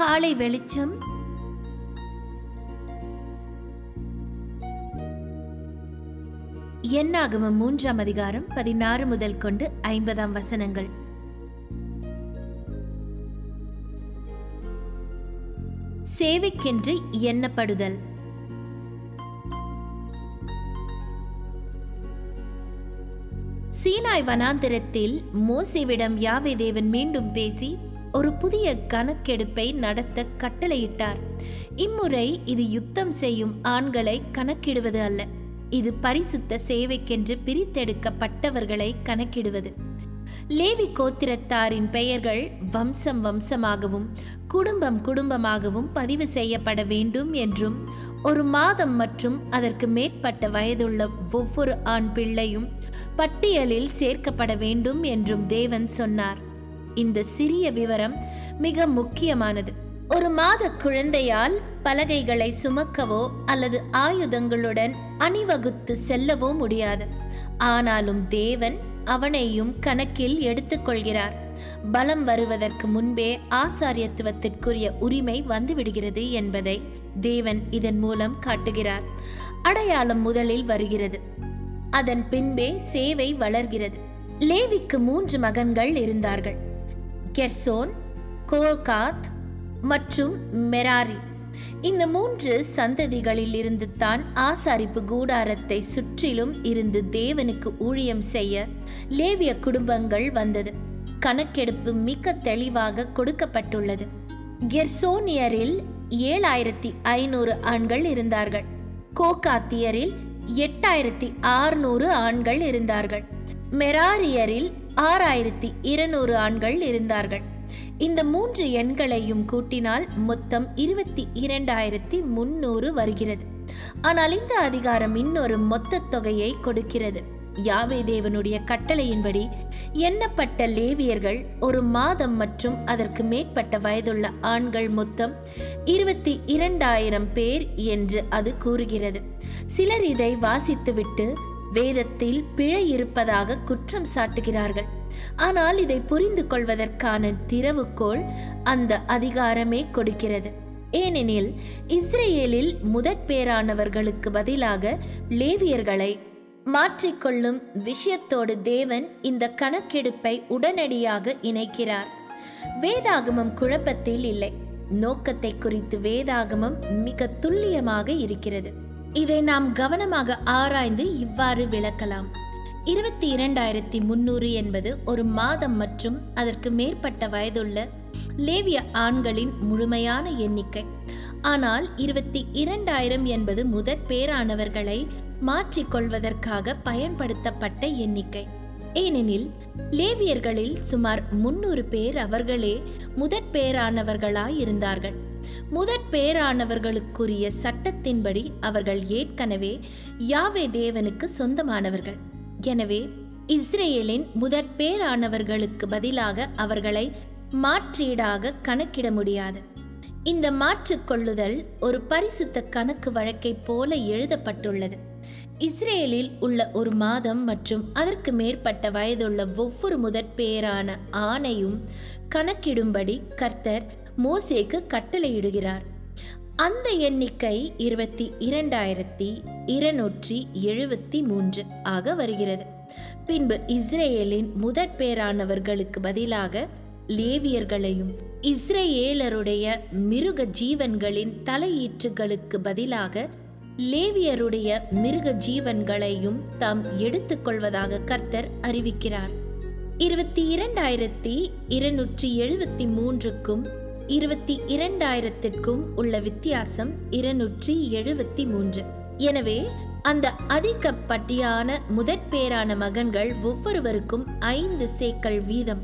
காலை வெளிச்சம். என்னாகமம் மூன்றாம் அதிகாரம் பதினாறு முதல் கொண்டு ஐம்பதாம் வசனங்கள். சேவைக்கென்று எண்ணப்படுதல். சீனாய் வனாந்திரத்தில் மோசேவிடம் யாவே தேவன் மீண்டும் பேசி ஒரு புதிய கணக்கெடுப்பை நடத்த கட்டளையிட்டார். இம்முறை இது யுத்தம் செய்யும் ஆண்களை கணக்கிடுவது அல்ல. இது பரிசுத்த சேவைக்கென்று பிரித்தெடுக்கப்பட்டவர்களை கணக்கிடுவது. லேவி கோத்திரத்தாரின் பெயர்கள் வம்சம் வம்சமாகவும் குடும்பம் குடும்பமாகவும் பதிவு செய்யப்பட வேண்டும் என்றும் ஒரு மாதம் மற்றும் அதற்கு மேற்பட்ட வயதுள்ள ஒவ்வொரு ஆண் பிள்ளையும் பட்டியலில் சேர்க்கப்பட வேண்டும் என்றும் தேவன் சொன்னார். இந்த சிறிய விவரம் மிக முக்கியமானது. ஒரு மாத குழந்தையால் பலகைகளை சுமக்கவோ அல்லது ஆயுதங்களுடன் அணிவகுத்து செல்லவோ முடியாது. ஆனாலும் தேவன் அவனையும் கணக்கில் எடுத்துக்கொள்கிறார் பலம் வருவதற்கு முன்பே ஆசாரியத்துவத்திற்குரிய உரிமை வந்துவிடுகிறது என்பதை தேவன் இதன் மூலம் காட்டுகிறார். அடையாளம் முதலில் வருகிறது. அதன் பின்பே சேவை வளர்கிறது. லேவிக்கு மூன்று மகன்கள் இருந்தார்கள். கெர்சோன் கோகாத் மற்றும் மெராரி. இந்த மூன்று சந்ததிகளில் இருந்து தான் ஆசாரிப்பு கூடாரத்தை சுற்றிலும் இருந்து தேவனுக்கு ஊழியம் செய்ய லேவிய குடும்பங்கள் வந்தது. கணக்கெடுப்பு மிக தெளிவாக கொடுக்கப்பட்டுள்ளது. கெர்சோனியரில் ஏழாயிரத்தி ஐநூறு ஆண்கள் இருந்தார்கள். கோகாத்தியரில் எட்டாயிரத்தி ஆறுநூறு ஆண்கள் இருந்தார்கள். மெராரியரில் ஆறாயிரத்தி இருநூறு ஆண்கள் இருந்தார்கள். இந்த மூன்று எண்களையும் கூட்டினால் மொத்தம் இருபத்தி இரண்டாயிரத்தி முன்னூறு வருகிறது. ஆனால் இந்த அதிகாரம் இன்னொரு மொத்த தொகையை கொடுக்கிறது. யாவே தேவனுடைய கட்டளையின்படி எண்ணப்பட்ட லேவியர்கள் ஒரு மாதம் மற்றும் அதற்கு மேற்பட்ட வயதுள்ள ஆண்கள் மொத்தம் இருபத்தி இரண்டாயிரம் பேர் என்று அது கூறுகிறது. சிலர் இதை வாசித்துவிட்டு வேதத்தில் பிழை இருப்பதாக குற்றம் சாட்டுகிறார்கள். ஆனால் இதை புரிந்து கொள்வதற்கான திறவுகோள் அந்த அதிகாரமே கொடுக்கிறது. ஏனெனில் இஸ்ரேலில் முதற் பேரானவர்களுக்கு பதிலாக லேவியர்களை மாற்றிக்கொள்ளும் விஷயத்தோடு தேவன் இந்த கணக்கெடுப்பை உடனடியாக இணைக்கிறார். வேதாகமம் குழப்பத்தில் இல்லை. நோக்கத்தை குறித்து வேதாகமம் மிக துல்லியமாக இருக்கிறது. இதை நாம் கவனமாக ஆராய்ந்து இவ்வாறு விளக்கலாம். இருபத்தி இரண்டாயிரத்தி முன்னூறு என்பது ஒரு மாதம் மற்றும் அதற்கு மேற்பட்ட வயதுள்ள லேவிய ஆண்களின் முழுமையான எண்ணிக்கை. ஆனால் இருபத்தி இரண்டாயிரம் என்பது முதற் பேரானவர்களை மாற்றிக்கொள்வதற்காக பயன்படுத்தப்பட்ட எண்ணிக்கை. ஏனெனில் லேவியர்களில் சுமார் முன்னூறு பேர் அவர்களே முதற் பேரானவர்களாய் இருந்தார்கள் முதற் பேரானவர்களுக்குரிய சட்டத்தின்படி அவர்கள் ஏற்கனவே யாவே தேவனுக்கு சொந்தமானவர்கள். எனவே இஸ்ரேலின் முதற் பேரானவர்களுக்கு பதிலாக அவர்களை மாற்றீடாக கணக்கிட முடியாது. இந்த மாற்றுக்கொள்ளுதல் ஒரு பரிசுத்த கணக்கு வழக்கை போல எழுதப்பட்டுள்ளது. இஸ்ரேலில் உள்ள ஒரு மாதம் மற்றும் அதற்கு மேற்பட்ட வயதுள்ள ஒவ்வொரு முதற் பேரான ஆணையும் கணக்கிடும்படி கர்த்தர் மோசேக்கு கட்டளையிடுகிறார். அந்த எண்ணிக்கை இருபத்தி இரண்டாயிரத்தி இருநூற்றி எழுபத்தி மூன்று ஆக வருகிறது. பின்பு இஸ்ரேலின் முதற் பேரானவர்களுக்கு பதிலாக லேவியர்களையும் இஸ்ரேலருடைய மிருக ஜீவன்களின் தலையீற்றுகளுக்கு பதிலாக லேவியருடைய மிருக ஜீவன்களையும் தாம் எடுத்துக்கொள்வதாக கர்த்தர் அறிவிக்கிறார். இருபத்தி இரண்டாயிரத்தி இருநூற்றி எழுபத்தி மூன்றுக்கும் இருபத்தி இரண்டாயிரத்திற்கும் உள்ள வித்தியாசம் இருநூற்றி எழுபத்தி மூன்று. எனவே அந்த அதிகப்பட்டியான முதற்பேரான மகன்கள் ஒவ்வொருவருக்கும் ஐந்து சேக்கல் வீதம்.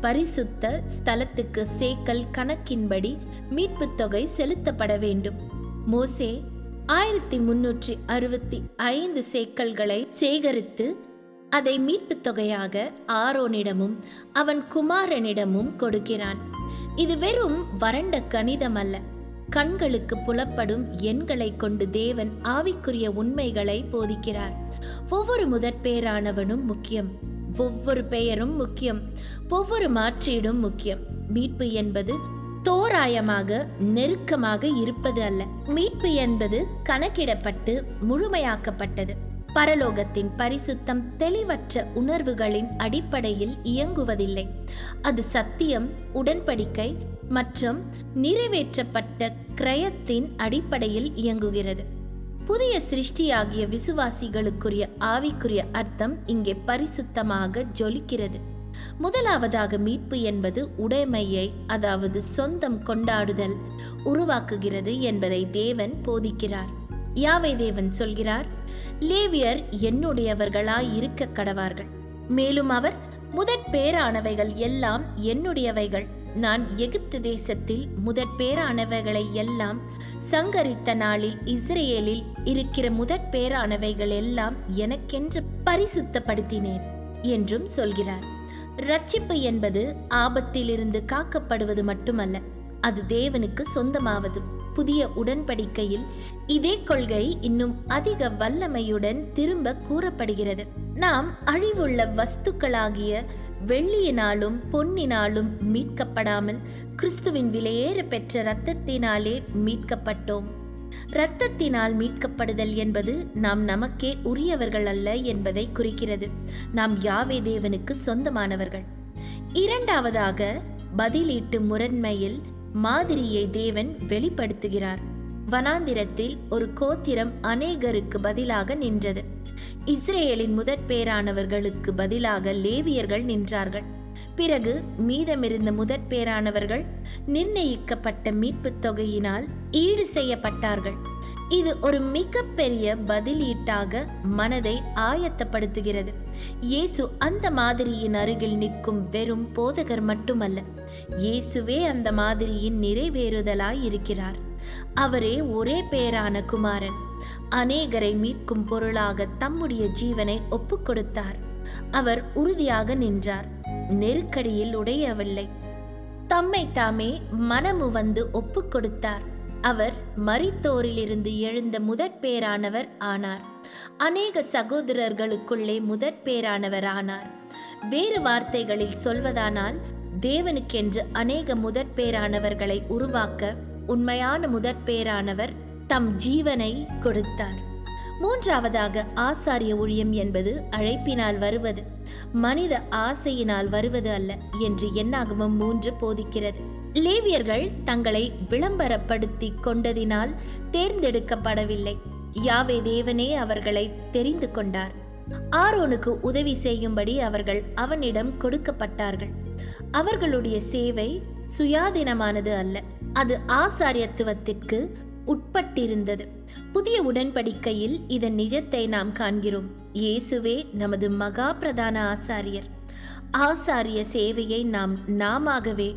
பரிசுத்த ஸ்தலத்துக்கு சேக்கல் கணக்கின்படி மீட்புத் தொகை செலுத்தப்பட வேண்டும். மோசே ஆயிரத்தி முன்னூற்றி அறுபத்தி ஐந்து சேக்கல்களை சேகரித்து அதை மீட்புத் தொகையாக ஆரோனிடமும் அவன் குமாரனிடமும் கொடுக்கிறான். இது வெறும் வறண்ட கணிதம் அல்ல கண்களுக்கு புலப்படும் எண்களை கொண்டு தேவன் ஆவிக்குரிய உண்மைகளை போதிக்கிறார். ஒவ்வொரு முதற்பேரானவனும் முக்கியம். ஒவ்வொரு பெயரும் முக்கியம். ஒவ்வொரு மாற்றீடும் முக்கியம். மீட்பு என்பது தோராயமாக நெருக்கமாக இருப்பது அல்ல. மீட்பு என்பது கணக்கிடப்பட்டு முழுமையாக்கப்பட்டது. பரலோகத்தின் பரிசுத்தம் தெளிவற்ற உணர்வுகளின் அடிப்படையில் இயங்குவதில்லை. அது சத்தியம் உடன்படிக்கை மற்றும் நிறைவேற்றப்பட்ட கிரயத்தின் அடிப்படையில் இயங்குகிறது. புதிய சிருஷ்டியாகிய விசுவாசிகளுக்குரிய ஆவிக்குரிய அர்த்தம் இங்கே பரிசுத்தமாக ஜொலிக்கிறது. முதலாவதாக மீட்பு என்பது உடைமையை அதாவது சொந்தம் கொண்டாடுதல் உருவாக்குகிறது என்பதை தேவன் போதிக்கிறார். யாவை தேவன் சொல்கிறார்? லேவியர் என்னுடையவர்களாய் இருக்க கடவார்கள். மேலும் அவர் முதற் பேரானவைகள் எல்லாம் என்னுடையவைகள். நான் எகிப்து தேசத்தில் முதற் பேரானவைகளை எல்லாம் சங்கரித்த நாளில் இஸ்ரேலில் இருக்கிற முதற் பேரானவைகள் எல்லாம் எனக்கென்று பரிசுத்தப்படுத்தினேன் என்றும் சொல்கிறார். ரட்சிப்பு என்பது ஆபத்திலிருந்து காக்கப்படுவது மட்டுமல்ல அது தேவனுக்கு சொந்தமாவது. புதிய உடன்படிக்கையில் இதே கொள்கை இன்னும் அதிக வல்லமையுடன் திரும்ப கூறப்படுகிறது. நாம் அழிவுள்ள வஸ்துக்களாகிய வெள்ளியினாலும் பொன்னினாலும் மீட்கப்படாமல் கிறிஸ்துவின் விலையேற பெற்ற இரத்தத்தினாலே மீட்கப்பட்டோம். இரத்தத்தினால் மீட்கப்படுதல் என்பது நாம் நமக்கே உரியவர்கள் அல்ல என்பதை குறிக்கிறது. நாம் யாவே தேவனுக்கு சொந்தமானவர்கள். இரண்டாவதாக பதிலீட்டு முரண்மையில் மாதிரியை தேவன் வெளிப்படுத்துகிறார். வனாந்திரத்தில் ஒரு கோத்திரம் அநேகருக்கு பதிலாக நின்றது. இஸ்ரேலின் முதற் பேரானவர்களுக்கு பதிலாக லேவியர்கள் நின்றார்கள். பிறகு மீதமிருந்த முதற் பேரானவர்கள் நிர்ணயிக்கப்பட்ட மீட்புத் தொகையினால் ஈடு செய்யப்பட்டார்கள். இது ஒரு மிகப்பெரிய பதிலீட்டாக மனதை ஆயத்தப்படுத்துகிறது. இயேசு அந்த மாதிரியின் அருகில் நிற்கும் வெறும் போதகர் மட்டுமல்ல இயேசுவே அந்த மாதிரியின் நிறைவேறுதலாய் இருக்கிறார். அவரே ஒரே பெயரான குமாரன் அநேகரை மீட்கும் பொருளாக தம்முடைய ஜீவனை ஒப்புக்கொடுத்தார். அவர் உறுதியாக நின்றார் நெருக்கடியில் உடையவில்லை. தம்மை தாமே மனமு வந்து ஒப்புக்கொடுத்தார். அவர் மரித்தோரிலிருந்து எழுந்த முதற் பேரானவர் ஆனார். அநேக சகோதரர்களுக்குள்ளே முதற் பேரானவர் ஆனார். வேறு வார்த்தைகளில் சொல்வதானால் தேவனுக்கென்று அநேக முதற் பேரானவர்களை உருவாக்க உண்மையான முதற் பேரானவர் தம் ஜீவனை கொடுத்தார். மூன்றாவதாக ஆசாரிய ஊழியம் என்பது அழைப்பினால் வருவது. மனித ஆசையினால் வருவது அல்ல என்று என்னாகவும் மூன்று போதிக்கிறது. லேவியர்கள் தங்களை விளம்பரப்படுத்தி கொண்டதினால் தேர்ந்தெடுக்கப்படவில்லை. யாவே தேவனே அவர்களை தெரிந்து கொண்டார். ஆரோனுக்கு உதவி செய்யும்படி அவர்கள் அவனிடம் கொடுக்கப்பட்டார்கள். அவர்களுடைய சேவை சுயாதீனமானது அல்ல. அது ஆசாரியத்துவத்திற்கு உட்பட்டிருந்தது. புதிய உடன்படிக்கையில் இதன் நிஜத்தை நாம் காண்கிறோம். இயேசுவே நமது மகா பிரதான ஆசாரியர். ஆசாரிய சேவையை நாம் நாமாகவே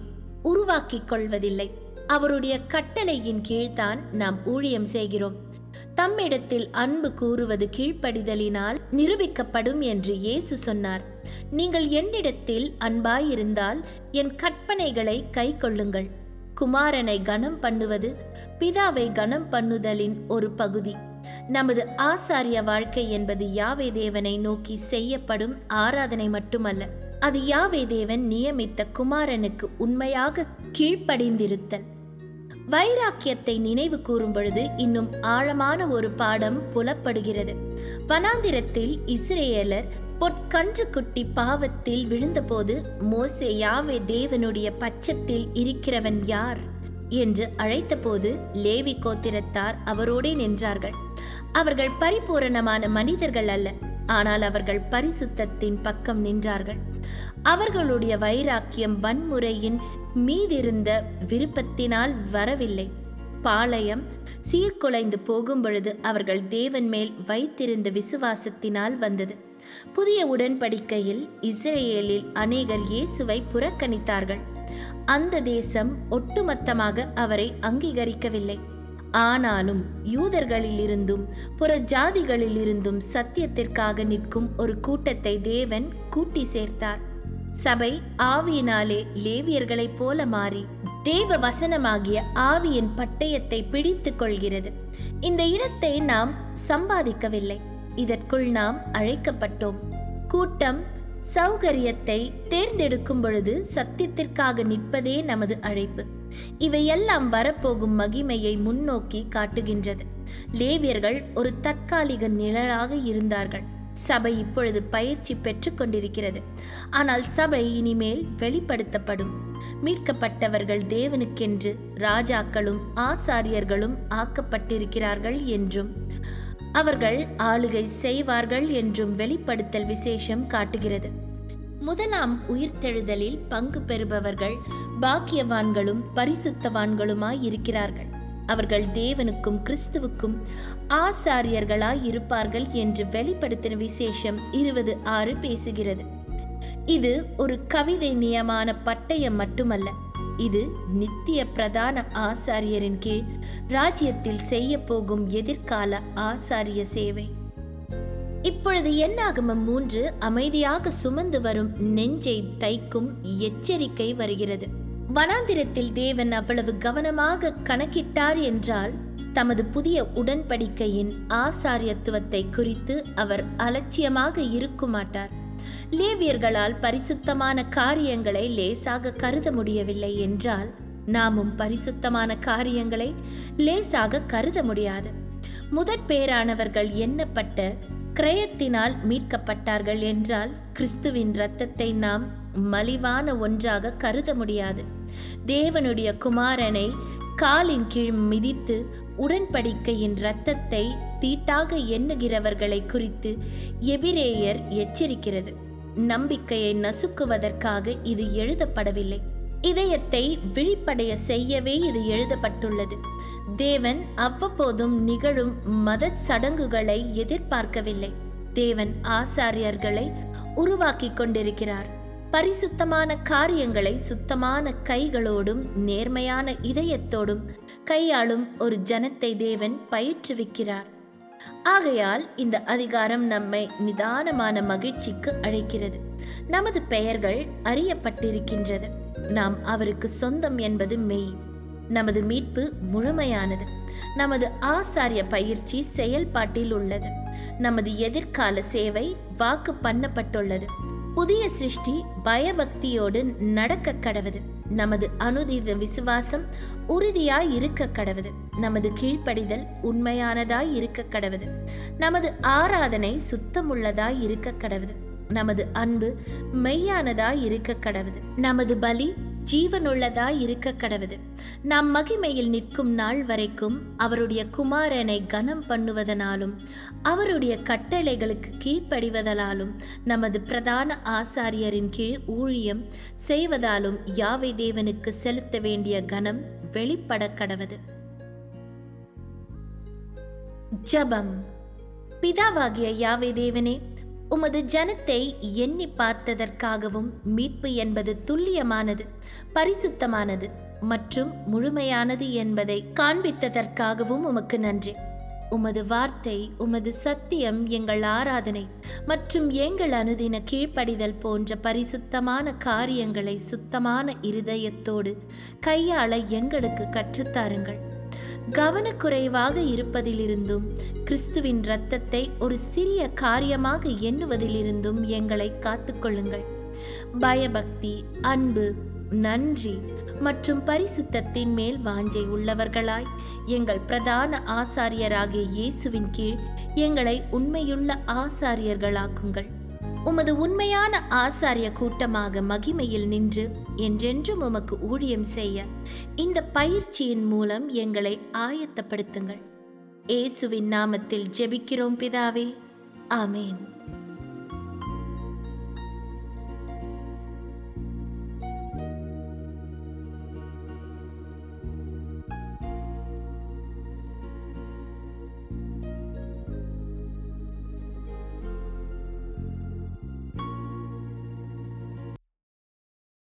உருவாக்கிக் கொள்வதில்லை அவருடைய கட்டளையின் கீழ்தான் நாம் ஊழியம் செய்கிறோம். தம்மிடத்தில் அன்பு கூறுவது கீழ்ப்படிதலினால் நிரூபிக்கப்படும் என்று இயேசு சொன்னார். நீங்கள் என்னிடத்தில் அன்பாயிருந்தால் என் கற்பனைகளை கை கொள்ளுங்கள் குமாரனை கனம் பண்ணுவது பிதாவை கனம் பண்ணுதலின் ஒரு பகுதி. நமது ஆசாரிய வாழ்க்கை என்பது யாவே தேவனை நோக்கி செய்யப்படும் ஆராதனை மட்டுமல்ல அது யாவே தேவன் நியமித்த குமாரனுக்கு உண்மையாக கீழ்ப்படிந்திருத்தல். வைராக்கியத்தை நினைவு கூறும் பொழுது இன்னும் ஆழமான ஒரு பாடம் புலப்படுகிறது. வனாந்திரத்தில் இஸ்ரேலர் பொற்கன்றுக்குட்டி பாவத்தில் விழுந்தபோது மோசே யாவே தேவனுடைய பட்சத்தில் இருக்கிறவன் யார்? என்று அழைத்தபோது லேவி கோத்திரத்தார் அவரோடே நின்றார்கள். அவர்கள் பரிபூரணமான மனிதர்கள் அல்ல. ஆனால் அவர்கள் பரிசுத்தத்தின் பக்கம் நின்றார்கள். அவர்களுடைய வைராக்கியம் வன்முறையின் மீதிருந்த விருப்பத்தினால் வரவில்லை. பாளையம் சீர்குலைந்து போகும் பொழுது அவர்கள் தேவன் மேல் வைத்திருந்த விசுவாசத்தினால் வந்தது. புதிய உடன்படிக்கையில் இஸ்ரேலில் அநேகர் இயேசுவை புறக்கணித்தார்கள். அந்த தேசம் ஒட்டுமொத்தமாக அவரை அங்கீகரிக்கவில்லை. ஆனாலும் யூதர்களிலிருந்தும் புற ஜாதிகளிலிருந்தும் சத்தியத்திற்காக நிற்கும் ஒரு கூட்டத்தை தேவன் கூட்டி சேர்த்தார். சபை ஆவியினாலே லேவியர்களைப் போல மாறி தேவ வசனமாகிய ஆவியின் பட்டயத்தை பிடித்துக் கொள்கிறது. இந்த இடத்தை நாம் சம்பாதிக்கவில்லை. இதற்குள் நாம் அழைக்கப்பட்டோம். கூட்டம் சௌகரியத்தை தேர்ந்தெடுக்கும் பொழுது சத்தியத்திற்காக நிற்பதே நமது அழைப்பு. இவையெல்லாம் வரப்போகும் மகிமையை முன்னோக்கி காட்டுகின்றது. லேவியர்கள் ஒரு தற்காலிக நிழலாக இருந்தார்கள். சபை இப்பொழுது பயிற்சி பெற்று கொண்டிருக்கிறது. ஆனால் சபை இனிமேல் வெளிப்படுத்தப்படும். மீட்கப்பட்டவர்கள் தேவனுக்கென்று ராஜாக்களும் ஆசாரியர்களும் ஆக்கப்பட்டிருக்கிறார்கள் என்றும் அவர்கள் ஆளுகை செய்வார்கள் என்றும் வெளிப்படுத்தல் விசேஷம் காட்டுகிறது. முதலாம் உயிர்த்தெழுதலில் பங்கு பெறுபவர்கள் பாக்கியவான்களும் பரிசுத்தவான்களுமாய் இருக்கிறார்கள். அவர்கள் தேவனுக்கும் கிறிஸ்துவுக்கும் ஆசாரியர்களாய் இருப்பார்கள் என்று வெளிப்படுத்தின விசேஷம் இருபது ஆறு பேசுகிறது. இது ஒரு கவிதை நியமான பட்டயம் மட்டுமல்ல. இது நித்திய பிரதான ஆசாரியரின் கீழ் ராஜ்யத்தில் செய்ய போகும் எதிர்கால ஆசாரிய சேவை. இப்பொழுது என்னாகமம் மூன்று அமைதியாக சுமந்து வரும் நெஞ்சை தைக்கும் எச்சரிக்கை வருகிறது. வனாந்திரத்தில் தேவன் அவ்வளவு கவனமாக கணக்கிட்டார் என்றால் தமது புதிய உடன்படிக்கையின் ஆசாரியத்துவத்தை குறித்து அவர் அலட்சியமாக இருக்க மாட்டார். லேவியர்களால் பரிசுத்தமான காரியங்களை லேசாக கருத முடியவில்லை என்றால் நாமும் பரிசுத்தமான காரியங்களை லேசாக கருத முடியாது. முதற் பேரானவர்கள் எண்ணப்பட்ட கிரயத்தினால் மீட்கப்பட்டார்கள் என்றால் கிறிஸ்துவின் இரத்தத்தை நாம் மலிவான ஒன்றாக கருத முடியாது. தேவனுடைய குமாரனை காலின் கீழ் மிதித்து உடன்படிக்கையின் இரத்தத்தை தீட்டாக எண்ணுகிறவர்களை குறித்து எபிரேயர் எச்சரிக்கிறது. நம்பிக்கையை நசுக்குவதற்காக இது எழுதப்படவில்லை. இதயத்தை விழிப்படைய செய்யவே இது எழுதப்பட்டுள்ளது. தேவன் அவ்வப்போதும் நிகழும் மத சடங்குகளை எதிர்பார்க்கவில்லை. தேவன் ஆசாரியர்களை உருவாக்கி கொண்டிருக்கிறார். பரிசுத்தமான காரியங்களை சுத்தமான கைகளோடும் நேர்மையான இதயத்தோடும் கையாளும் ஒரு ஜனத்தை தேவன் பயிற்றுவிக்கிறார். ஆகையால் இந்த அதிகாரம் நம்மை நிதானமான மகிழ்ச்சிக்கு அழைக்கிறது. நமது பெயர்கள் அறியப்பட்டிருக்கின்றது. நாம் அவருக்கு சொந்தம் என்பது மெய். நமது மீட்பு முழுமையானது. நமது ஆசாரிய பயிற்சி செயல்பாட்டில் உள்ளது. நமது எதிர்கால சேவை வாக்கு பண்ணப்பட்டுள்ளது. புதிய சிருஷ்டி பயபக்தியோடு நடக்க கடவுது. நமது அனுதித விசுவாசம் உறுதியாய் இருக்க கடவுது. நமது கீழ்ப்படிதல் உண்மையானதாய் இருக்க கடவுது. நமது ஆராதனை சுத்தமுள்ளதாய் இருக்க கடவுது. நமது அன்பு மெய்யானதாய் இருக்க கடவுது. நமது பலி ஜீவனுள்ளதா இருக்க கடவுது நாம் மகிமையில் நிற்கும் நாள் வரைக்கும் அவருடைய குமாரனை கனம் பண்ணுவதனாலும் அவருடைய கட்டளைகளுக்கு கீழ்ப்படிவதனாலும் நமது பிரதான ஆசாரியரின் கீழ் ஊழியம் செய்வதாலும் யாவை தேவனுக்கு செலுத்த வேண்டிய கனம் வெளிப்பட கடவது ஜபம். பிதாவாகிய யாவை தேவனே உமது ஜனத்தை எண்ணி பார்த்ததற்காகவும் மீட்பு என்பது துல்லியமானது பரிசுத்தமானது மற்றும் முழுமையானது என்பதை காண்பித்ததற்காகவும் உமக்கு நன்றி. உமது வார்த்தை உமது சத்தியம் எங்கள் ஆராதனை மற்றும் எங்கள் அனுதின கீழ்ப்படிதல் போன்ற பரிசுத்தமான காரியங்களை சுத்தமான இருதயத்தோடு கையாள எங்களுக்கு கற்றுத்தாருங்கள் கவனக்குறைவாக இருப்பதிலிருந்தும் கிறிஸ்துவின் இரத்தத்தை ஒரு சிறிய காரியமாக எண்ணுவதிலிருந்தும் எங்களை காத்துக்கொள்ளுங்கள். பயபக்தி அன்பு நன்றி மற்றும் பரிசுத்தத்தின் மேல் வாஞ்சை உள்ளவர்களாய் எங்கள் பிரதான ஆசாரியராகிய இயேசுவின் கீழ் எங்களை உண்மையுள்ள ஆசாரியர்களாக்குங்கள். உமது உண்மையான ஆசாரிய கூட்டமாக மகிமையில் நின்று என்றென்றும் உமக்கு ஊழியம் செய்ய இந்த பயிற்சியின் மூலம் எங்களை ஆயத்தப்படுத்துங்கள். இயேசுவின் நாமத்தில் ஜெபிக்கிறோம் பிதாவே. ஆமேன்.